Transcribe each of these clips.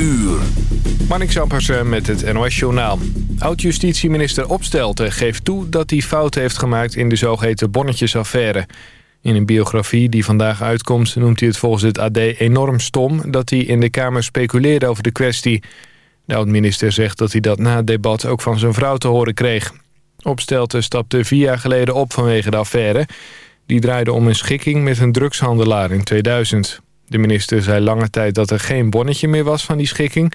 uur. Zampersen met het NOS-journaal. Oud-justitieminister Opstelten geeft toe dat hij fouten heeft gemaakt... in de zogeheten bonnetjesaffaire. In een biografie die vandaag uitkomt noemt hij het volgens het AD enorm stom... dat hij in de Kamer speculeerde over de kwestie. De oud-minister zegt dat hij dat na het debat ook van zijn vrouw te horen kreeg. Opstelten stapte vier jaar geleden op vanwege de affaire. Die draaide om een schikking met een drugshandelaar in 2000. De minister zei lange tijd dat er geen bonnetje meer was van die schikking...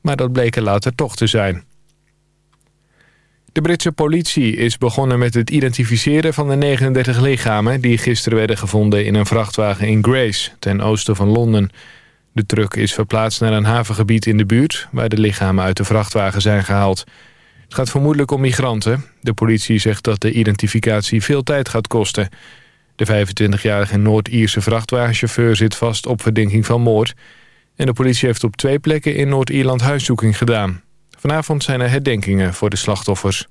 maar dat bleek er later toch te zijn. De Britse politie is begonnen met het identificeren van de 39 lichamen... die gisteren werden gevonden in een vrachtwagen in Grace, ten oosten van Londen. De truck is verplaatst naar een havengebied in de buurt... waar de lichamen uit de vrachtwagen zijn gehaald. Het gaat vermoedelijk om migranten. De politie zegt dat de identificatie veel tijd gaat kosten... De 25-jarige Noord-Ierse vrachtwagenchauffeur zit vast op verdenking van moord. En de politie heeft op twee plekken in Noord-Ierland huiszoeking gedaan. Vanavond zijn er herdenkingen voor de slachtoffers.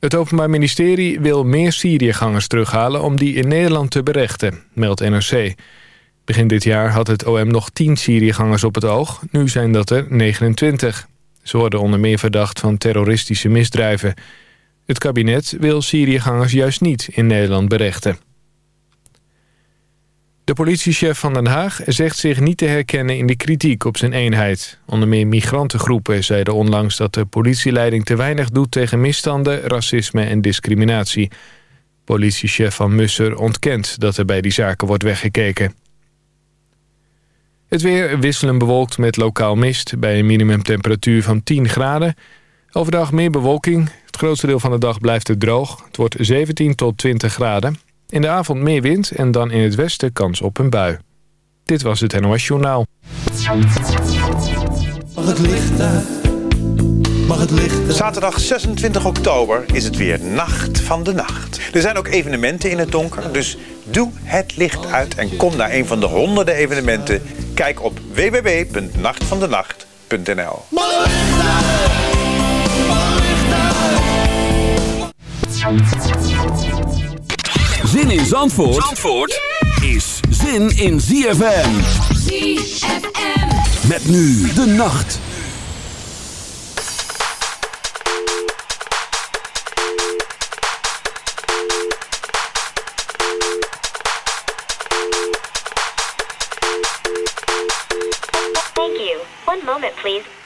Het Openbaar Ministerie wil meer Syriëgangers terughalen... om die in Nederland te berechten, meldt NRC. Begin dit jaar had het OM nog 10 Syriëgangers op het oog. Nu zijn dat er 29. Ze worden onder meer verdacht van terroristische misdrijven... Het kabinet wil Syriëgangers juist niet in Nederland berechten. De politiechef van Den Haag zegt zich niet te herkennen in de kritiek op zijn eenheid. Onder meer migrantengroepen zeiden onlangs dat de politieleiding te weinig doet tegen misstanden, racisme en discriminatie. Politiechef van Musser ontkent dat er bij die zaken wordt weggekeken. Het weer wisselen bewolkt met lokaal mist bij een minimumtemperatuur van 10 graden. Overdag meer bewolking. Het grootste deel van de dag blijft het droog. Het wordt 17 tot 20 graden. In de avond meer wind en dan in het westen kans op een bui. Dit was het NOS Journaal. Mag het licht uit? Mag het licht Zaterdag 26 oktober is het weer Nacht van de Nacht. Er zijn ook evenementen in het donker, dus doe het licht uit... en kom naar een van de honderden evenementen. Kijk op www.nachtvandenacht.nl Zin in Zandvoort, Zandvoort is zin in ZFM. ZFM. Met nu de nacht. Thank you. One moment, please.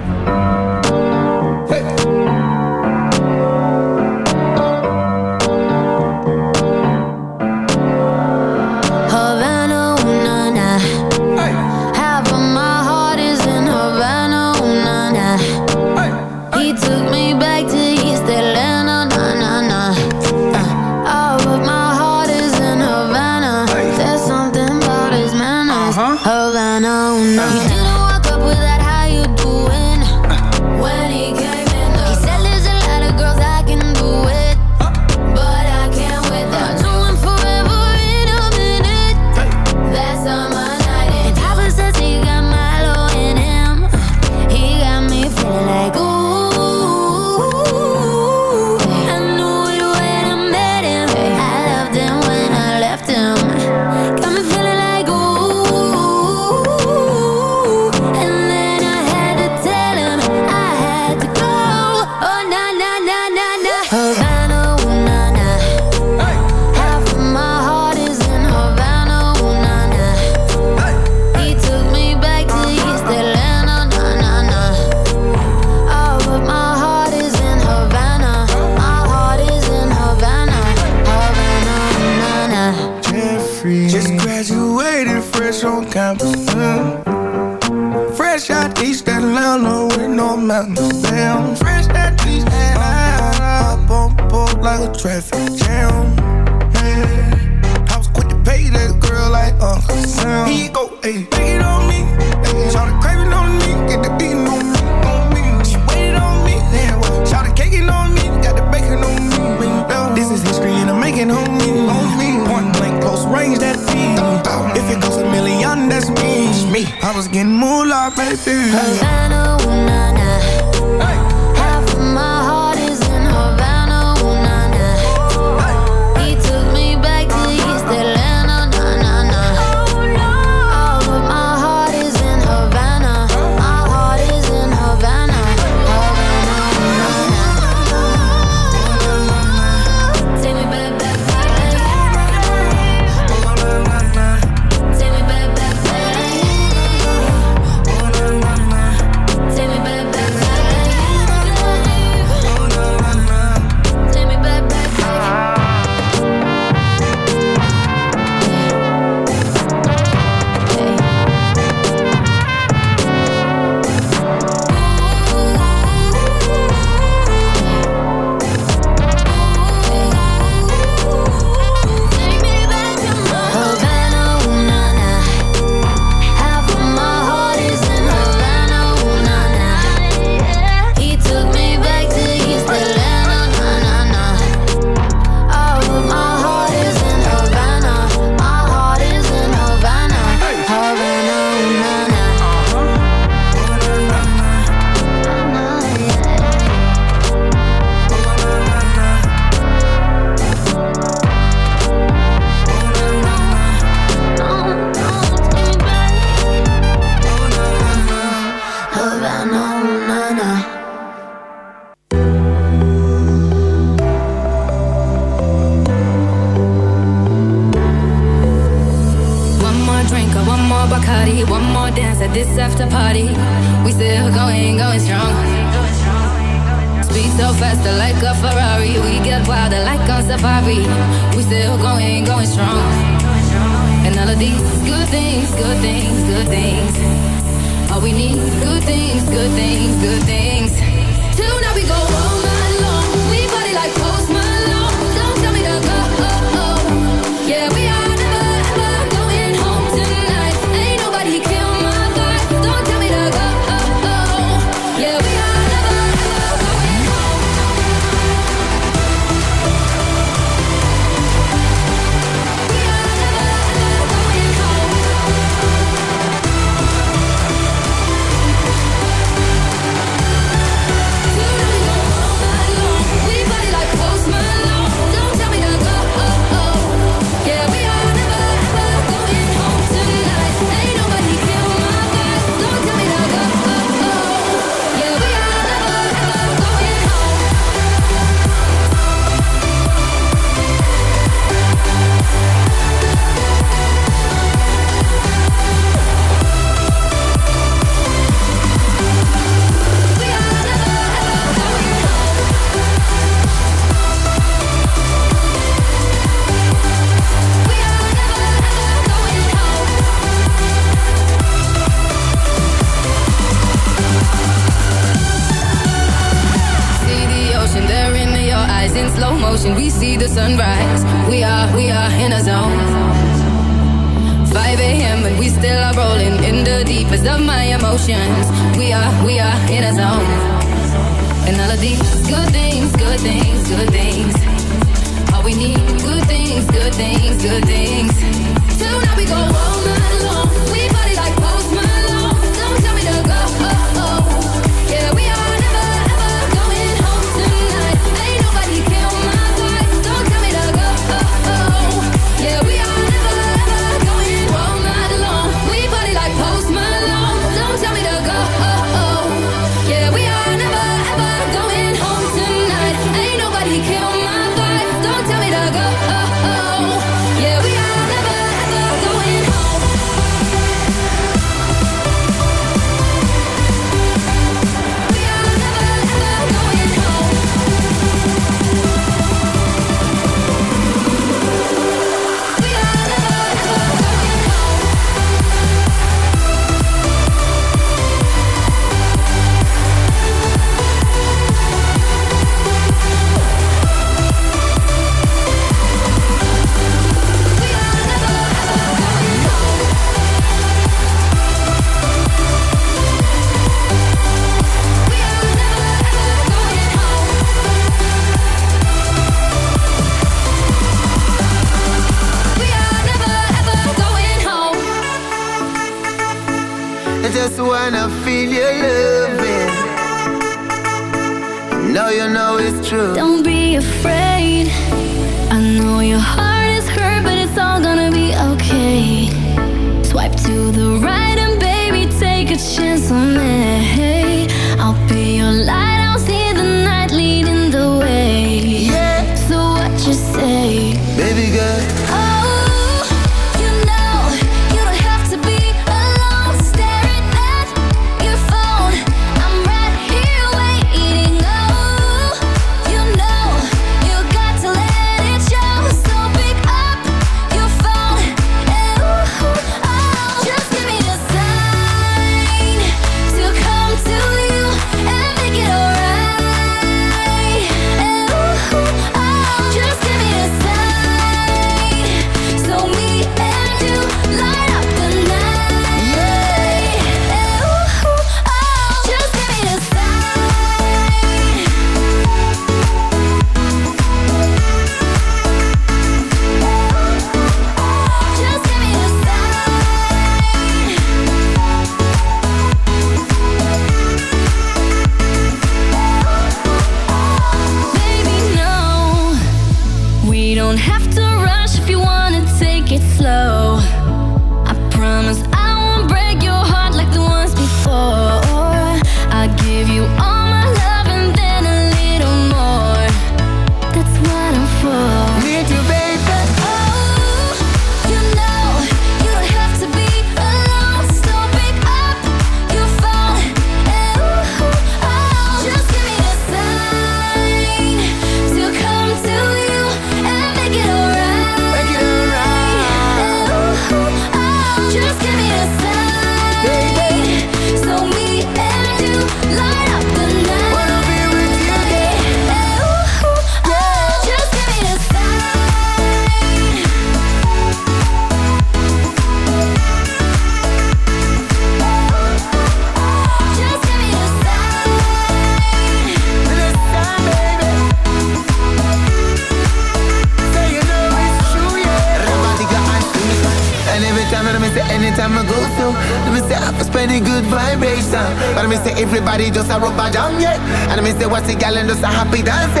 And just a happy dance,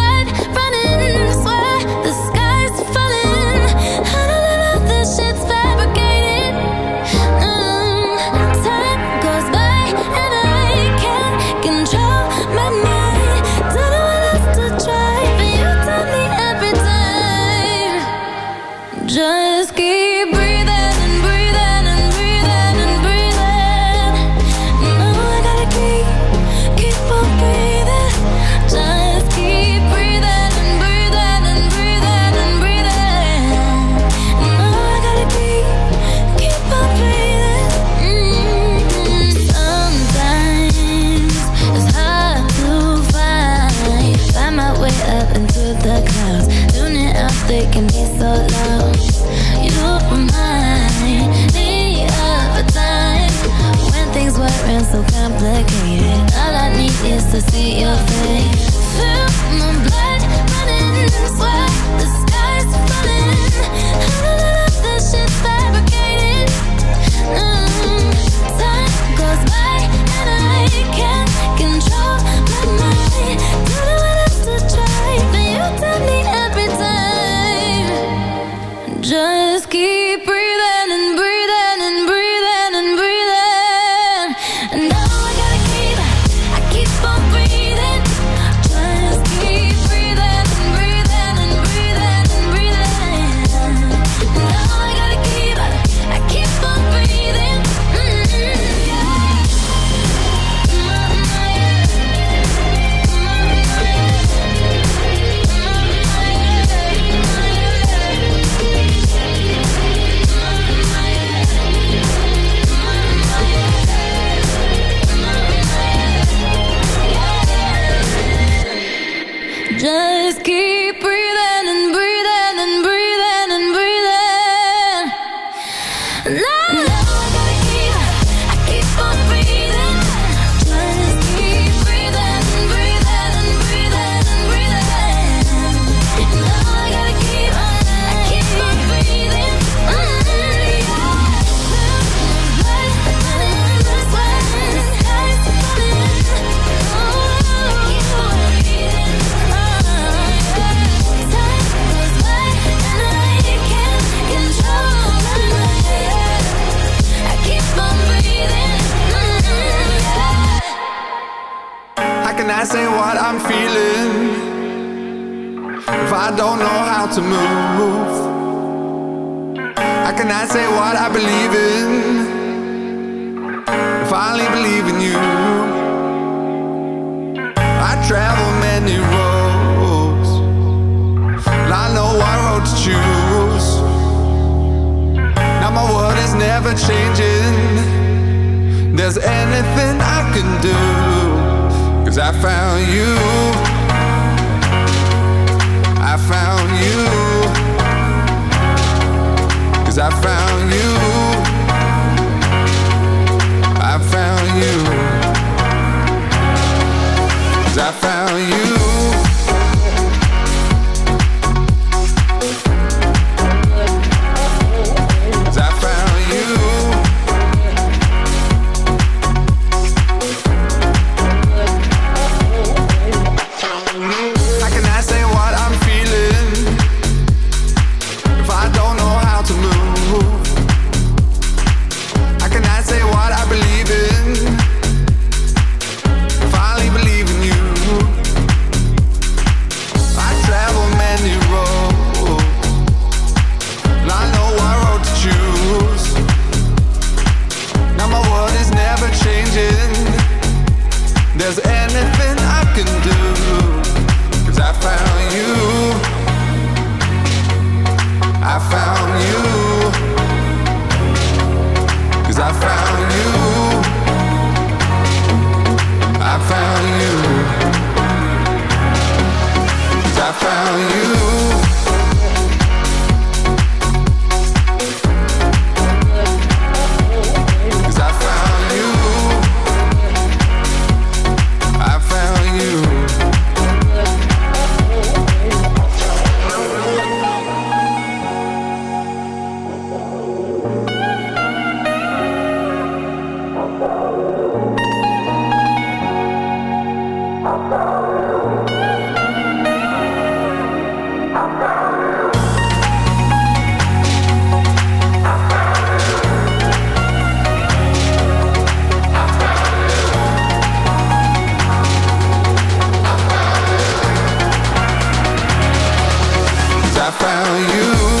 I found you.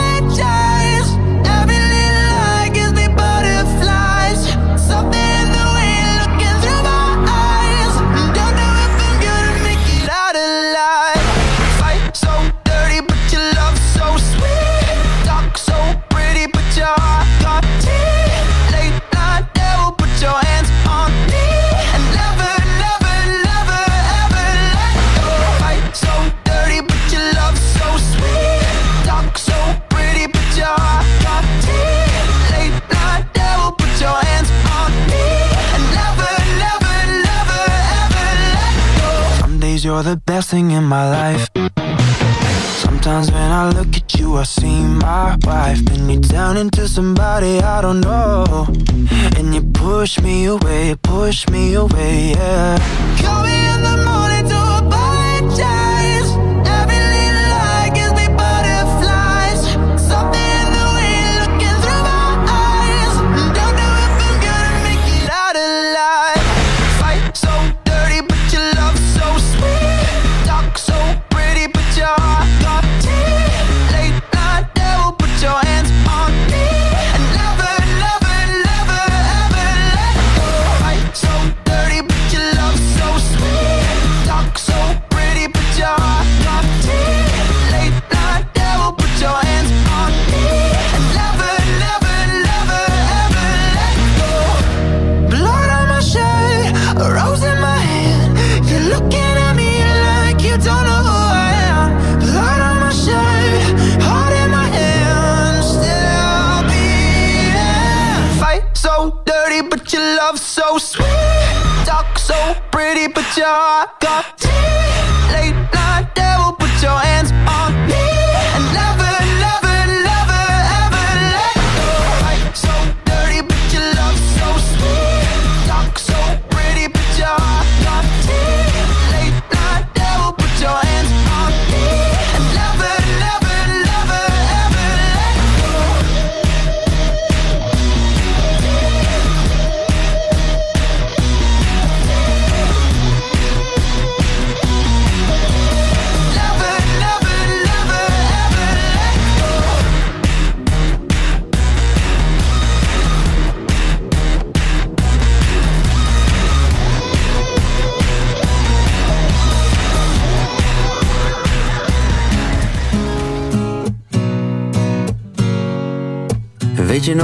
You're the best thing in my life. Sometimes when I look at you, I see my wife. Then you turn into somebody I don't know. And you push me away, push me away, yeah. Call me in the morning